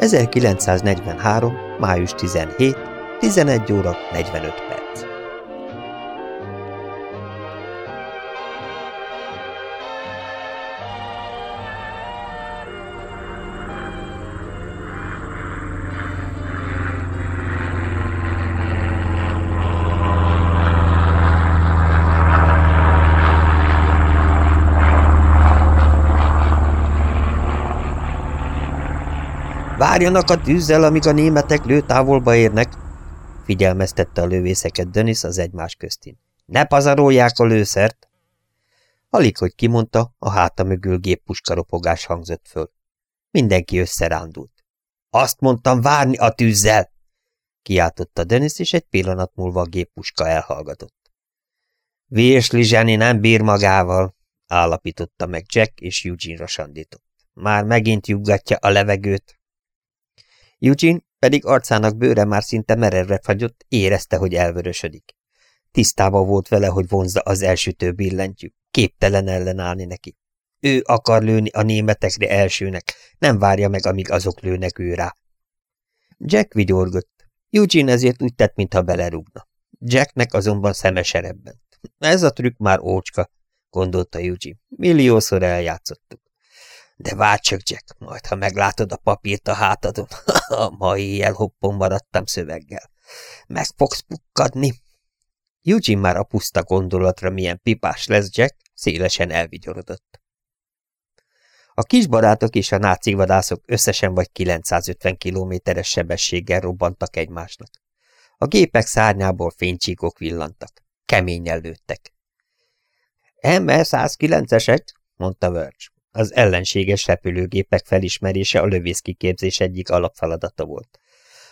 1943. május 17. 11 óra 45 perc. Várjanak a tűzzel, amíg a németek lőtávolba érnek, figyelmeztette a lövészeket Dönis az egymás köztin. Ne pazarolják a lőszert! Alig, hogy kimondta, a háta mögül géppuskaropogás hangzott föl. Mindenki összerándult. Azt mondtam, várni a tűzzel! Kiáltotta Dennis, és egy pillanat múlva a géppuska elhallgatott. Vésli zseni nem bír magával, állapította meg Jack, és Eugene-ra sandított. Már megint juggatja a levegőt. Eugene pedig arcának bőre már szinte merevre fagyott, érezte, hogy elvörösödik. Tisztában volt vele, hogy vonzza az elsütő billentyű, képtelen ellenállni neki. Ő akar lőni a németekre elsőnek, nem várja meg, amíg azok lőnek ő rá. Jack vigyorgott. Eugene ezért úgy tett, mintha belerúgna. Jacknek azonban szeme serebben. Ez a trükk már ócska, gondolta Eugene. Milliószor eljátszottuk. De várj csak, Jack, majd ha meglátod a papírt a hátadon, a mai éjjel hoppon maradtam szöveggel. Meg fogsz pukkadni. Eugene már a puszta gondolatra milyen pipás lesz Jack, szélesen elvigyorodott. A kisbarátok és a náci vadászok összesen vagy 950 kilométeres sebességgel robbantak egymásnak. A gépek szárnyából fénycsíkok villantak. Keményen lőttek. MR-109-esek, mondta Verge. Az ellenséges repülőgépek felismerése a lövészkiképzés egyik alapfeladata volt.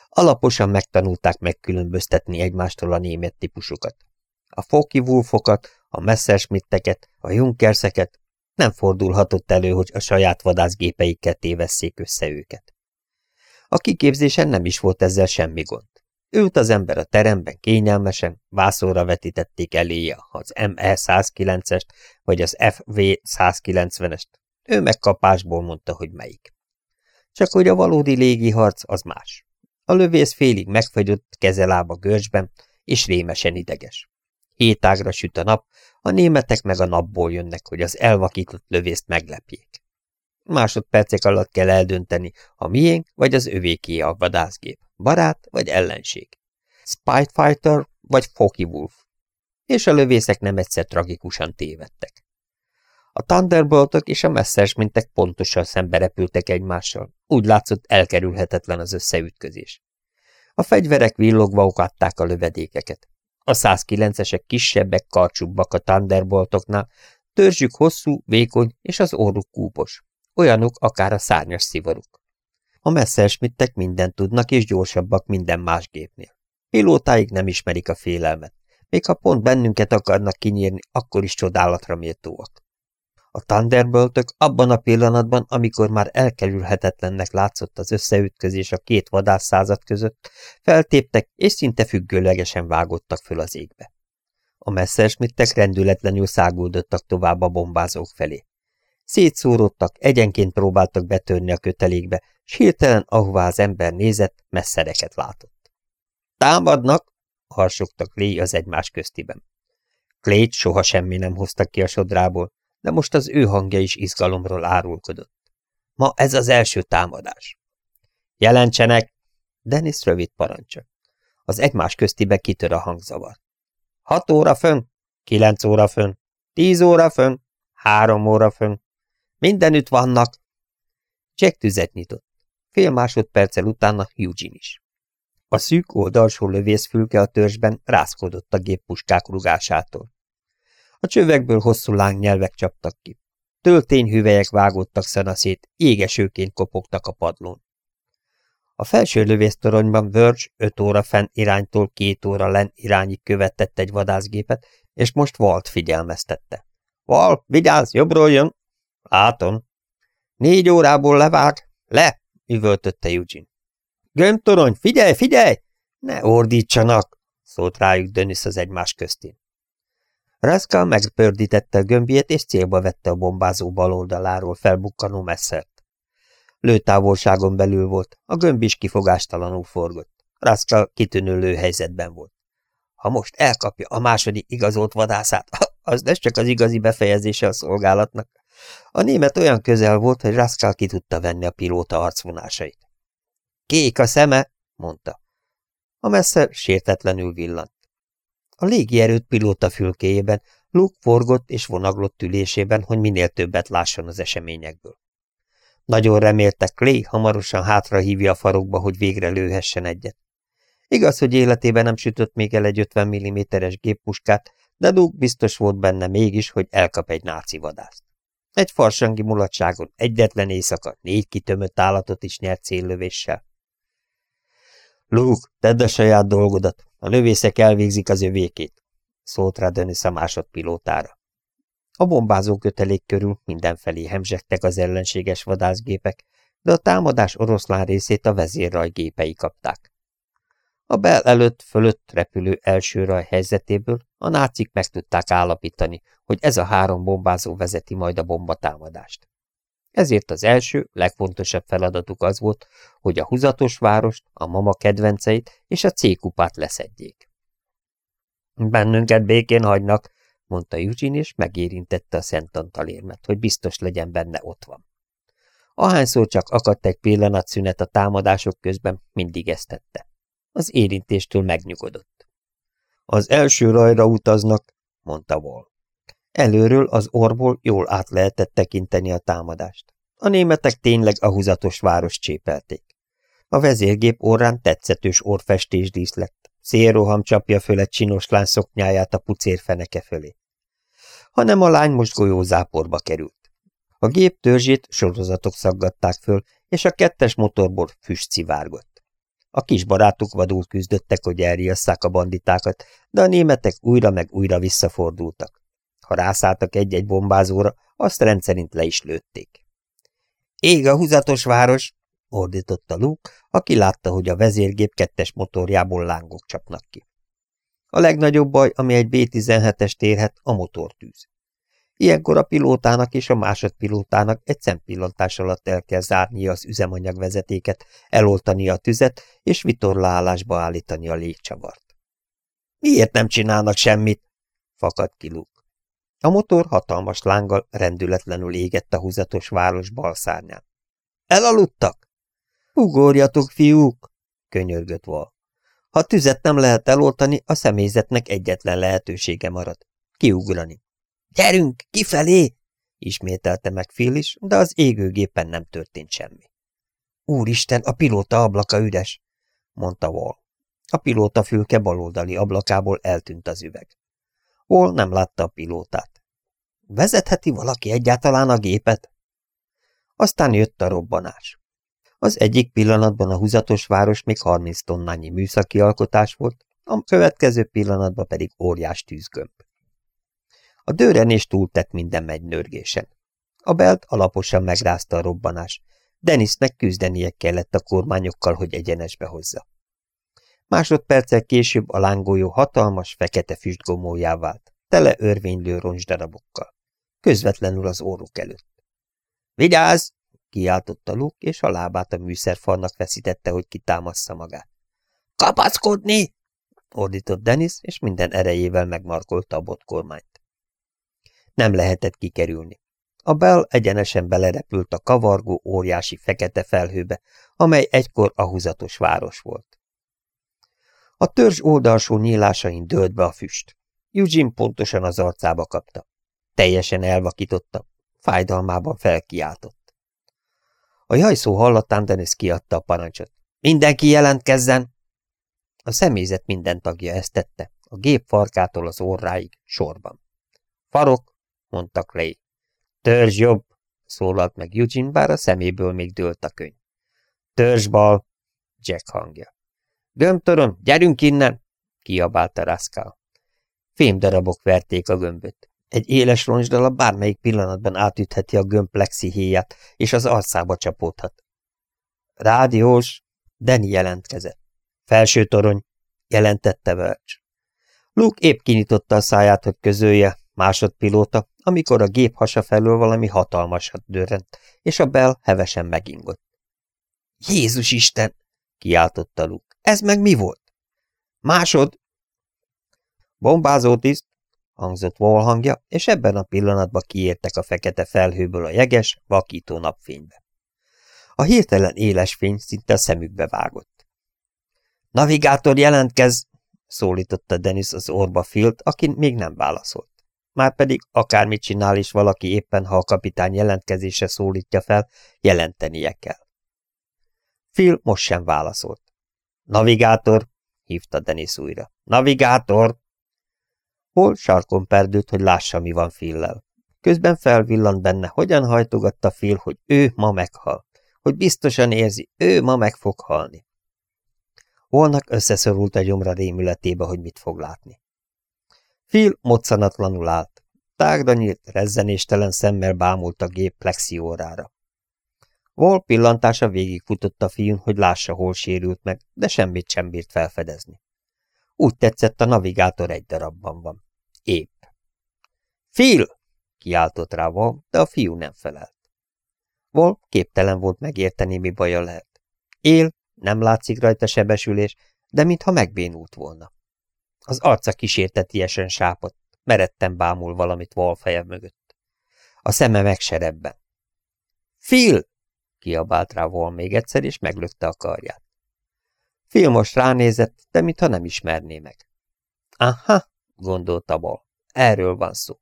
Alaposan megtanulták megkülönböztetni egymástól a német típusokat. A Foki Wolfokat, a Messerschmitteket, a Junkerszeket nem fordulhatott elő, hogy a saját vadászgépeikkel tévesszék össze őket. A kiképzésen nem is volt ezzel semmi gond. Ült az ember a teremben kényelmesen, vászóra vetítették eléje az ME-109-est vagy az FV-190-est, ő meg kapásból mondta, hogy melyik. Csak hogy a valódi légiharc az más. A lövész félig megfagyott kezelába görcsben, és rémesen ideges. Hét ágra süt a nap, a németek meg a napból jönnek, hogy az elvakított lövészt meglepjék. Másodpercek alatt kell eldönteni, a miénk vagy az övéké a vadászgép, barát vagy ellenség. Spyfighter vagy Foky Wolf. És a lövészek nem egyszer tragikusan tévedtek. A Thunderboltok és a Messerschmittek pontosan szembe repültek egymással. Úgy látszott elkerülhetetlen az összeütközés. A fegyverek villogva okadták a lövedékeket. A 109-esek kisebbek, karcsúbbak a Thunderboltoknál, törzsük hosszú, vékony és az orruk kúpos. Olyanok akár a szárnyas szivaruk. A Messerschmittek mindent tudnak és gyorsabbak minden más gépnél. Pilótáig nem ismerik a félelmet. Még ha pont bennünket akarnak kinyírni, akkor is csodálatra méltóak. A Thunderboltök abban a pillanatban, amikor már elkerülhetetlennek látszott az összeütközés a két vadászszázad között, feltéptek és szinte függőlegesen vágottak föl az égbe. A Messerschmittek rendületlenül száguldottak tovább a bombázók felé. Szétszóródtak, egyenként próbáltak betörni a kötelékbe, s hirtelen, ahová az ember nézett, messzereket látott. Támadnak! harsogtak Lee az egymás köztiben. Klét soha semmi nem hoztak ki a sodrából, de most az ő hangja is izgalomról árulkodott. Ma ez az első támadás. Jelentsenek! Dennis rövid parancsa. Az egymás köztibe kitör a hangzavar. Hat óra fönn, kilenc óra fönn, tíz óra fönn, három óra fönn. Mindenütt vannak. Jack tüzet nyitott. Fél másodperccel utána Eugene is. A szűk oldalsó lövészfülke a törzsben rászkodott a géppuskák rugásától. A csövekből hosszú lángnyelvek csaptak ki. Töltényhüvelyek vágódtak szanaszét, égesőként kopogtak a padlón. A felső lövésztoronyban Verge öt óra fenn iránytól két óra len irányig követett egy vadászgépet, és most Walt figyelmeztette. Val, vigyázz, jobbról jön! Látom. Négy órából levág. Le! üvöltötte Eugene. Gömbtorony, figyelj, figyelj! Ne ordítsanak! szólt rájuk Dönis az egymás köztén. Raskal megpördítette a gömbjét, és célba vette a bombázó bal oldaláról felbukkanó messzert. Lőtávolságon belül volt, a gömb is kifogástalanul forgott. Rascal kitűnő lőhelyzetben volt. Ha most elkapja a második igazolt vadászát, az lesz csak az igazi befejezése a szolgálatnak. A német olyan közel volt, hogy Rascal ki tudta venni a pilóta arcvonásait. Kék a szeme, mondta. A messze sértetlenül villant. A légierőt pilóta fülkéjében, Luke forgott és vonaglott ülésében, hogy minél többet lásson az eseményekből. Nagyon remélte Clay hamarosan hátra hívja a farokba, hogy végre lőhessen egyet. Igaz, hogy életében nem sütött még el egy 50 mm-es géppuskát, de Luke biztos volt benne mégis, hogy elkap egy náci vadászt. Egy farsangi mulatságon egyetlen éjszaka négy kitömött állatot is nyert céllövéssel. Luke, tedd a saját dolgodat, a lövészek elvégzik az övékét, szólt rá Dennis a másodpilótára. A bombázó kötelék körül mindenfelé hemzsegtek az ellenséges vadászgépek, de a támadás oroszlán részét a vezérraj gépei kapták. A bel előtt fölött repülő első raj helyzetéből a nácik meg tudták állapítani, hogy ez a három bombázó vezeti majd a bombatámadást. Ezért az első, legfontosabb feladatuk az volt, hogy a húzatos várost, a mama kedvenceit és a C-kupát leszedjék. Bennünket békén hagynak, mondta Eugene, és megérintette a Szent Antalérmet, hogy biztos legyen benne ott van. Ahányszor csak akadt egy pillanatszünet a támadások közben, mindig ezt tette. Az érintéstől megnyugodott. Az első rajra utaznak, mondta Wall. Előről az orból jól át lehetett tekinteni a támadást. A németek tényleg a húzatos város csépelték. A vezérgép orrán tetszetős orfestés díszlett. Szélroham csapja föl csinos lány szoknyáját a pucér feneke fölé. Hanem a lány most golyózáporba került. A gép törzsét sorozatok szaggatták föl, és a kettes motorból füst szivárgott. A kis barátuk vadul küzdöttek, hogy elriasszák a banditákat, de a németek újra meg újra visszafordultak. Ha rászálltak egy-egy bombázóra, azt rendszerint le is lőtték. Ég a húzatos város! ordította Luke, aki látta, hogy a vezérgép kettes motorjából lángok csapnak ki. A legnagyobb baj, ami egy B-17-es érhet, a motortűz. Ilyenkor a pilótának és a másodpilótának egy szempillantás alatt el kell zárnia az üzemanyagvezetéket, eloltani a tüzet és vitorlálásba állítani a légcsavart. Miért nem csinálnak semmit? fakadt ki Luke. A motor hatalmas lánggal rendületlenül égett a húzatos város bal. Elaludtak? Ugorjatok, fiúk! könyörgött Val. Ha tüzet nem lehet eloltani, a személyzetnek egyetlen lehetősége marad. Kiugrani. Gyerünk, kifelé! ismételte meg Phil is, de az égőgépen nem történt semmi. Úristen, a pilóta ablaka üres, mondta Wall. A pilóta fülke baloldali ablakából eltűnt az üveg. Wall nem látta a pilótát. Vezetheti valaki egyáltalán a gépet? Aztán jött a robbanás. Az egyik pillanatban a húzatos város még 30 tonnányi műszaki alkotás volt, a következő pillanatban pedig óriás tűzgömb. A dőrenés túltett minden megy nörgésen. A belt alaposan megrázta a robbanás. Denisnek küzdenie kellett a kormányokkal, hogy egyenesbe hozza. Másodperccel később a lángoló hatalmas, fekete füstgomójá vált, tele örvénylő roncsdarabokkal, közvetlenül az óruk előtt. – Vigyázz! – kiáltotta Luke, és a lábát a műszerfalnak veszítette, hogy kitámassza magát. – Kapaszkodni! – ordított Dennis, és minden erejével megmarkolta a botkormányt. Nem lehetett kikerülni. A Bell egyenesen belerepült a kavargó, óriási fekete felhőbe, amely egykor a húzatos város volt. A törzs oldalsó nyílásain dőlt be a füst. Eugene pontosan az arcába kapta. Teljesen elvakította, fájdalmában felkiáltott. A jajszó hallatán Dennis kiadta a parancsot. Mindenki jelentkezzen! A személyzet minden tagja ezt tette, a gép farkától az orráig, sorban. Farok, mondta Clay. Törzs jobb, szólalt meg Eugene, bár a szeméből még dőlt a könyv. Törzs bal, Jack hangja. Gömbtoron, gyerünk innen! kiabálta Raskal. Fémdarabok verték a gömböt. Egy éles roncsdala bármelyik pillanatban átütheti a gömb plexihéját, és az arcába csapódhat. Rádiós, Deni jelentkezett. Felső torony, jelentette Verge. Luke épp kinyitotta a száját, hogy közölje, másodpilóta, amikor a gép hasa felől valami hatalmasat dörrent, és a bel hevesen megingott. Jézus Isten! kiáltotta Luke. Ez meg mi volt? Másod! Bombázó tiszt, hangzott Wall hangja, és ebben a pillanatban kiértek a fekete felhőből a jeges, vakító napfénybe. A hirtelen éles fény szinte a szemükbe vágott. Navigátor jelentkez! szólította Dennis az orba Filt, aki még nem válaszolt. Márpedig akármit csinál is valaki éppen, ha a kapitány jelentkezése szólítja fel, jelentenie kell. Phil most sem válaszolt. Navigátor, hívta Denis újra. Navigátor! Hol sarkon perdült, hogy lássa, mi van Phillel. Közben felvillant benne, hogyan hajtogatta Phil, hogy ő ma meghal, hogy biztosan érzi, ő ma meg fog halni. Holnak összeszorult a gyomra rémületébe, hogy mit fog látni. Phil moccanatlanul állt. Tágda nyílt, rezzenéstelen szemmel bámult a gép plexiórára. Vol pillantása végigfutott a fiún, hogy lássa, hol sérült meg, de semmit sem bírt felfedezni. Úgy tetszett, a navigátor egy darabban van. Épp. Phil! kiáltott rá Vol, de a fiú nem felelt. Vol képtelen volt megérteni, mi baja lehet. Él, nem látszik rajta sebesülés, de mintha megbénult volna. Az arca kísértetiesen sápott, meretten bámul valamit Vol feje mögött. A szeme megserebben. Phil! Kiabált rá Vol még egyszer, és meglökte a karját. Phil most ránézett, de mintha nem ismerné meg. Aha, gondolta Vol, erről van szó.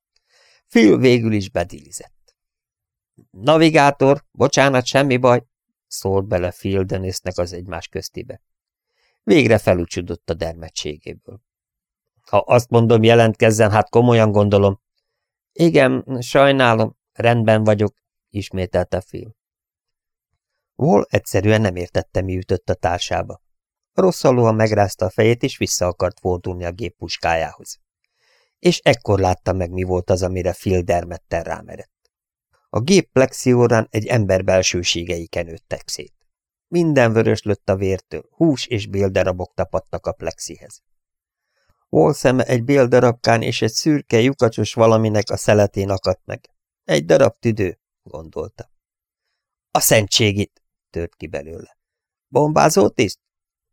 Phil végül is bedilizett. Navigátor, bocsánat, semmi baj, szólt bele Phil Dennisnek az egymás köztibe. Végre felúcsudott a dermedtségéből. Ha azt mondom, jelentkezzen, hát komolyan gondolom. Igen, sajnálom, rendben vagyok, ismételte Phil. Wall egyszerűen nem értette, mi ütött a társába. Rosszalóan megrázta a fejét, és vissza akart fordulni a gép puskájához. És ekkor látta meg, mi volt az, amire Phil dermedten rámerett. A gép plexiórán egy ember belsőségei kenődtek szét. Minden vörös lött a vértől, hús és béldarabok tapadtak a plexihez. Wall szeme egy béldarabkán és egy szürke, lyukacsos valaminek a szeletén akadt meg. Egy darab tüdő, gondolta. A szentségit! Tört ki belőle. Bombázó tiszt?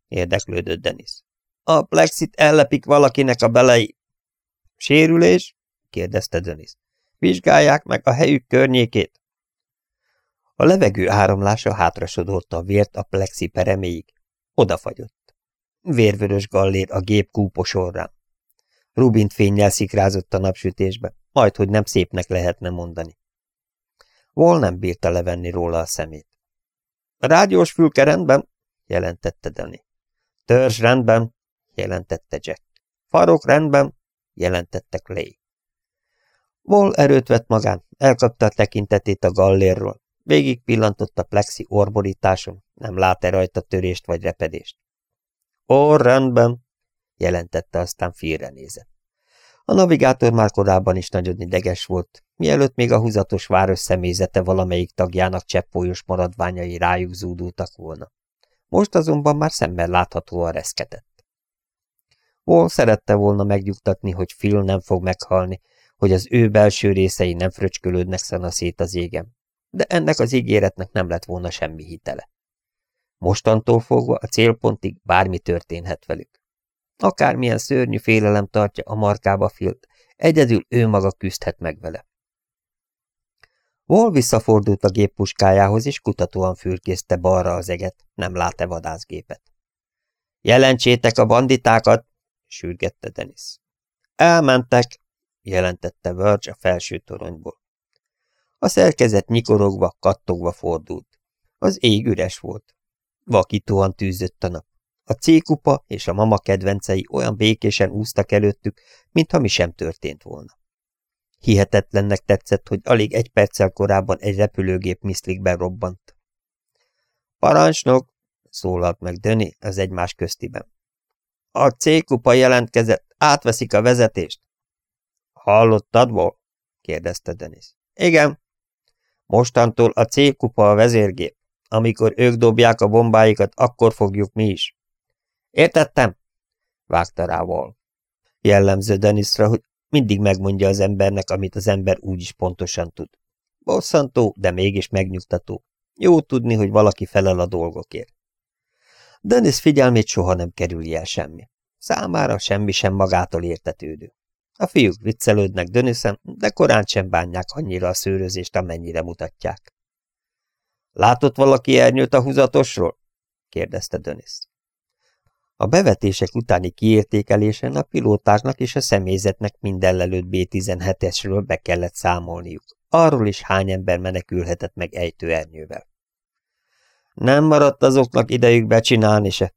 érdeklődött Denis. A plexit ellepik valakinek a belei. Sérülés? kérdezte Denis. Vizsgálják meg a helyük környékét. A levegő áramlása hátrasodorta a vért a plexi pereméig. Odafagyott. Vérvörös gallér a gép kúposorrán. Rubint fényjel szikrázott a napsütésbe, majd hogy nem szépnek lehetne mondani. Vol nem bírta levenni róla a szemét. A rádiós fülke rendben, jelentette Danny. Törzs rendben, jelentette Jack. Farok rendben, jelentette Clay. Vol erőt vett magán, elkapta a tekintetét a gallérról. Végig pillantott a plexi orborításon, nem lát-e rajta törést vagy repedést. Ó, rendben, jelentette, aztán félre nézett. A navigátor már korábban is nagyon ideges volt, mielőtt még a húzatos város személyzete valamelyik tagjának cseppfolyos maradványai rájuk zúdultak volna. Most azonban már szemmel láthatóan reszketett. Wall szerette volna megnyugtatni, hogy Phil nem fog meghalni, hogy az ő belső részei nem fröcskölődnek szana szét az égen, de ennek az ígéretnek nem lett volna semmi hitele. Mostantól fogva a célpontig bármi történhet velük. Akármilyen szörnyű félelem tartja a markába Filt, egyedül ő maga küzdhet meg vele. Wall visszafordult a géppuskájához, és kutatóan fürkészte balra az eget, nem lát-e vadászgépet. Jelentsétek a banditákat, sürgette Dennis. Elmentek, jelentette Verge a felső toronyból. A szerkezet nyikorogva, kattogva fordult. Az ég üres volt. Vakítóan tűzött a nap. A cékupa és a mama kedvencei olyan békésen úsztak előttük, mintha mi sem történt volna. Hihetetlennek tetszett, hogy alig egy perccel korábban egy repülőgép miszlikben robbant. Parancsnok, szólalt meg Döni az egymás köztiben. A C-kupa jelentkezett, átveszik a vezetést. Hallottad, Vol? kérdezte Denis. Igen. Mostantól a C-kupa a vezérgép. Amikor ők dobják a bombáikat, akkor fogjuk mi is. Értettem? vágta rá Vol. Jellemző Denisra, hogy mindig megmondja az embernek, amit az ember úgyis pontosan tud. Bosszantó, de mégis megnyugtató. Jó tudni, hogy valaki felel a dolgokért. Dennis figyelmét soha nem kerüli el semmi. Számára semmi sem magától értetődő. A fiúk viccelődnek Dönösen, de korán sem bánják annyira a szőrözést, amennyire mutatják. Látott valaki ernyőt a húzatosról? kérdezte Dönis. A bevetések utáni kiértékelésen a pilótáknak és a személyzetnek minden lelőtt B-17-esről be kellett számolniuk. Arról is hány ember menekülhetett meg ejtőernyővel. Nem maradt azoknak idejük becsinálni se.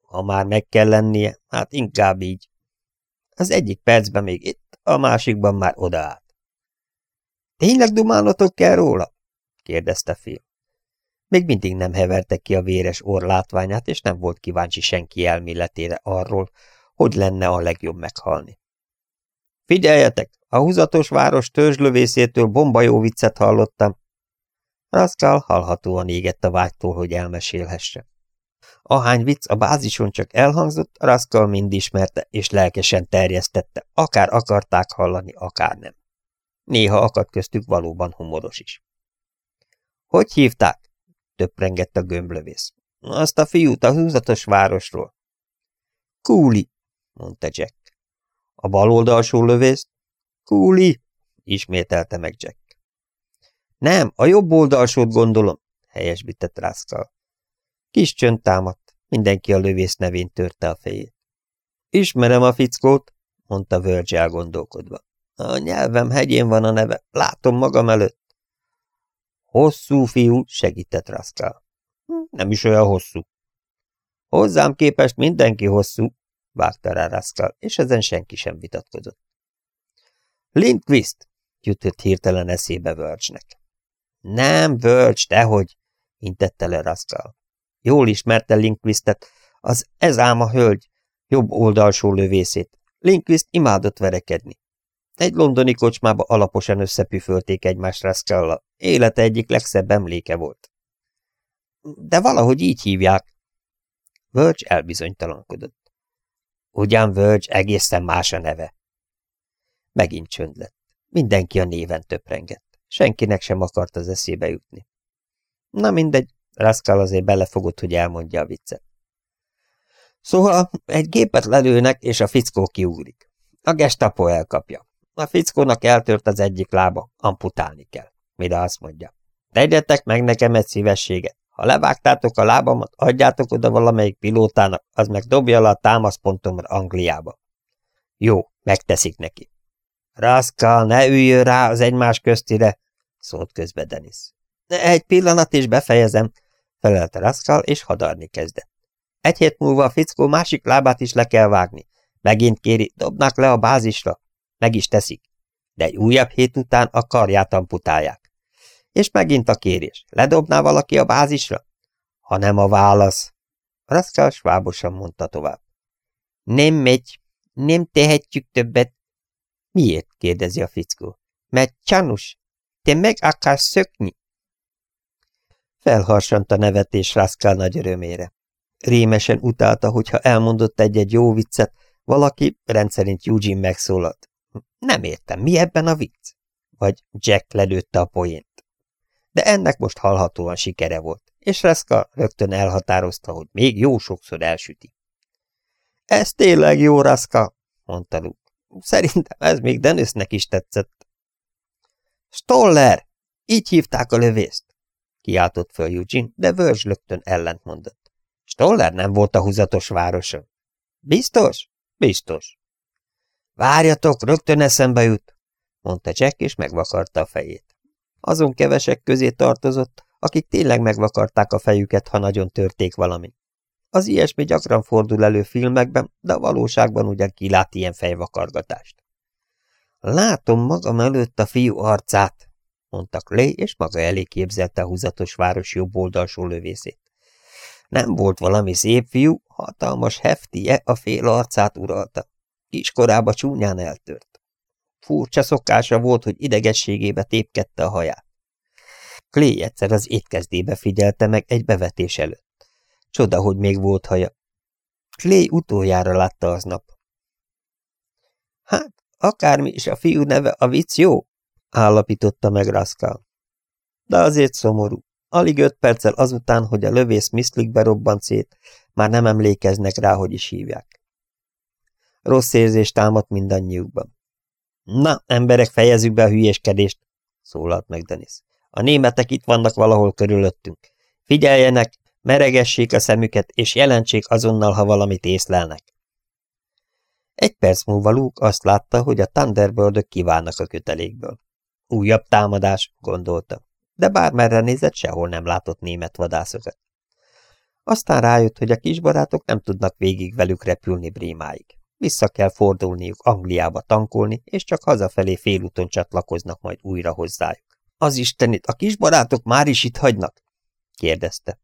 Ha már meg kell lennie, hát inkább így. Az egyik percben még itt, a másikban már odaállt. Tényleg dumánotok kell róla? kérdezte Phil. Még mindig nem hevertek ki a véres orr látványát, és nem volt kíváncsi senki elméletére arról, hogy lenne a legjobb meghalni. Figyeljetek, a húzatos város törzslövészétől bombajó viccet hallottam. Raskal hallhatóan égett a vágytól, hogy elmesélhesse. Ahány vicc a bázison csak elhangzott, Raskal mind ismerte és lelkesen terjesztette, akár akarták hallani, akár nem. Néha akadt köztük valóban humoros is. Hogy hívták? Töprengett a gömblövész. Azt a fiút a húzatos városról. Kúli, mondta Jack. A bal oldalsó lövész? Kúli, ismételte meg Jack. Nem, a jobb oldalsót gondolom, helyesbített Rászkal. Kis csönd támadt, mindenki a lövész nevén törte a fejét. Ismerem a fickót, mondta Verge elgondolkodva. A nyelvem hegyén van a neve, látom magam előtt. Hosszú fiú, segített Raskal. Hm, nem is olyan hosszú. Hozzám képest mindenki hosszú, vágta rá Raskal, és ezen senki sem vitatkozott. Lindquist, jutott hirtelen eszébe Verge-nek. Nem, Verge, dehogy, intette le Raskal. Jól ismerte Lindquistet, az ez ám a hölgy, jobb oldalsó lövészét. Lindquist imádott verekedni. Egy londoni kocsmába alaposan összepüfölték egymást Raskalla. Élete egyik legszebb emléke volt. De valahogy így hívják. Verge elbizonytalankodott. Ugyan Verge egészen más a neve. Megint csönd lett. Mindenki a néven töprengett. Senkinek sem akart az eszébe jutni. Na mindegy, Raskal azért belefogott, hogy elmondja a viccet. Szóval egy gépet lelőnek, és a fickó kiúrik. A gestapo elkapja. A fickónak eltört az egyik lába, amputálni kell. Mire azt mondja. Tegyetek meg nekem egy szívességet. Ha levágtátok a lábamat, adjátok oda valamelyik pilótának, az meg dobja le a támaszpontomra Angliába. Jó, megteszik neki. Raskal, ne üljön rá az egymás köztire, szólt közbe Denis. Egy pillanat is befejezem, felelte Raskal, és hadarni kezdett. Egy hét múlva a fickó másik lábát is le kell vágni. Megint kéri, dobnak le a bázisra. Meg is teszik. De egy újabb hét után a karját amputálják. És megint a kérés. Ledobná valaki a bázisra? Ha nem a válasz. Raskal svábosan mondta tovább. Nem megy. Nem tehetjük többet. Miért? kérdezi a fickó. Mert csanus. Te meg akarsz szökni? Felharsant a nevetés Raskal nagy örömére. Rémesen utálta, hogyha elmondott egy-egy jó viccet, valaki, rendszerint Eugene megszólalt. Nem értem, mi ebben a vicc? Vagy Jack lelőtte a poént. De ennek most hallhatóan sikere volt, és Raska rögtön elhatározta, hogy még jó sokszor elsüti. Ez tényleg jó, Raska, mondta Luke. Szerintem ez még Dennisnek is tetszett. Stoller! Így hívták a lövészt! kiáltott föl Eugene, de Verge rögtön ellent mondott. Stoller nem volt a húzatos városon. Biztos? Biztos. Várjatok, rögtön eszembe jut, mondta Jack, és megvakarta a fejét. Azon kevesek közé tartozott, akik tényleg megvakarták a fejüket, ha nagyon törték valami. Az ilyesmi gyakran fordul elő filmekben, de a valóságban ugyan kilát ilyen fejvakargatást. Látom magam előtt a fiú arcát, mondta Clay, és maga elé képzelte a húzatos város jobb oldalsó lövészét. Nem volt valami szép fiú, hatalmas heftie a fél arcát uralta. Kiskorába csúnyán eltört. Furcsa szokása volt, hogy idegességébe tépkedte a haját. Clay egyszer az étkezdébe figyelte meg egy bevetés előtt. Csoda, hogy még volt haja. Clay utoljára látta aznap. Hát, akármi is a fiú neve, a vicc jó, állapította meg Raskal. De azért szomorú. Alig öt perccel azután, hogy a lövész Miszlikbe robbant szét, már nem emlékeznek rá, hogy is hívják. Rossz érzés támadt mindannyiukban. Na, emberek, fejezzük be a hülyéskedést, szólalt meg Denis. A németek itt vannak valahol körülöttünk. Figyeljenek, meregessék a szemüket, és jelentsék azonnal, ha valamit észlelnek. Egy perc múlva Luke azt látta, hogy a thunderbird kiválnak a kötelékből. Újabb támadás, gondolta, de bármerre nézett, sehol nem látott német vadászokat. Aztán rájött, hogy a kisbarátok nem tudnak végig velük repülni Brémáig. Vissza kell fordulniuk Angliába tankolni, és csak hazafelé félúton csatlakoznak majd újra hozzájuk. Az istenit, a kisbarátok már is itt hagynak? kérdezte.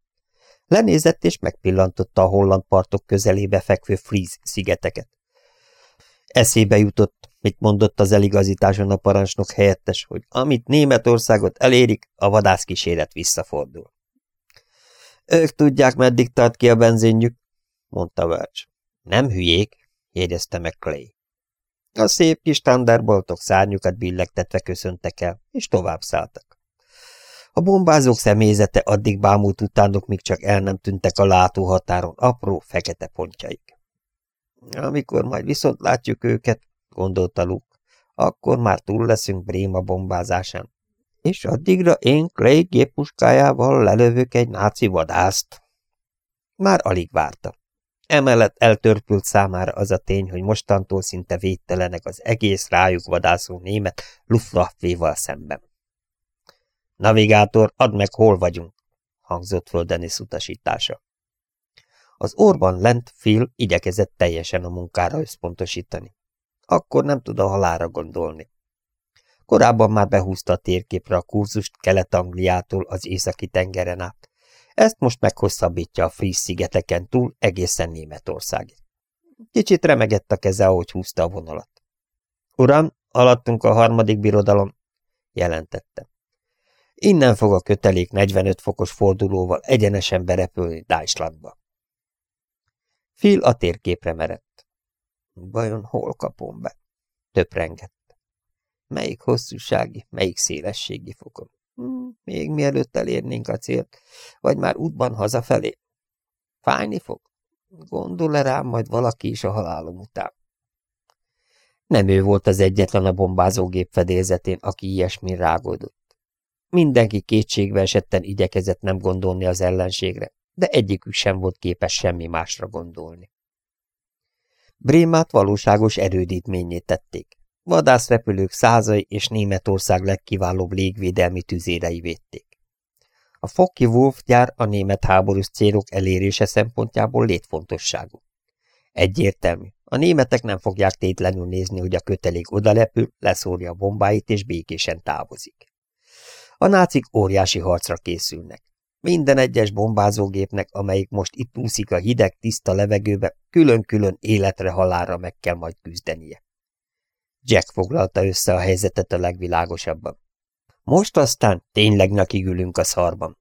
Lenézett és megpillantotta a holland partok közelébe fekvő Fríz szigeteket. Eszébe jutott, mit mondott az eligazításon a parancsnok helyettes, hogy amit Németországot elérik, a vadászkíséret visszafordul. Ők tudják, meddig tart ki a benzinjük, mondta Verge. Nem hülyék, jegyezte meg Clay. A szép kis Thunderboltok szárnyukat billegtetve köszöntek el, és tovább szálltak. A bombázók személyzete addig bámult utánok, míg csak el nem tűntek a látóhatáron apró, fekete pontjaik. Amikor majd viszont látjuk őket, gondolta Luke, akkor már túl leszünk Bréma bombázásán. És addigra én Clay géppuskájával lelövök egy náci vadászt. Már alig várta. Emellett eltörpült számára az a tény, hogy mostantól szinte védtelenek az egész rájuk vadászó német Luftwaffe-val szemben. Navigátor, add meg, hol vagyunk, hangzott föl Dennis utasítása. Az orban lent Phil igyekezett teljesen a munkára összpontosítani. Akkor nem tud a halára gondolni. Korábban már behúzta a térképre a kurzust Kelet-Angliától az északi tengeren át. Ezt most meghosszabbítja a Fríz szigeteken túl egészen Németországig. Kicsit remegett a keze, ahogy húzta a vonalat. Uram, alattunk a harmadik birodalom, jelentette. Innen fog a kötelék 45 fokos fordulóval egyenesen berepülni Deutschlandba. Phil a térképre merett. Vajon hol kapom be? Töprengett. Melyik hosszúsági, melyik szélességi fokon? Hm, még mielőtt elérnénk a célt, vagy már útban hazafelé. Fájni fog? Gondol-e rám majd valaki is a halálom után? Nem ő volt az egyetlen a bombázógép fedélzetén, aki ilyesmin rágódott. Mindenki kétségbe esetten igyekezett nem gondolni az ellenségre, de egyikük sem volt képes semmi másra gondolni. Brémát valóságos erődítményét tették. Vadászrepülők százai és Németország legkiválóbb légvédelmi tüzérei védték. A Fokki Wolf gyár a német háborús célok elérése szempontjából létfontosságú. Egyértelmű, a németek nem fogják tétlenül nézni, hogy a kötelék odalepül, leszórja a bombáit és békésen távozik. A nácik óriási harcra készülnek. Minden egyes bombázógépnek, amelyik most itt úszik a hideg, tiszta levegőbe, külön-külön életre halára meg kell majd küzdenie. Jack foglalta össze a helyzetet a legvilágosabban. Most aztán tényleg nekigülünk a szarban.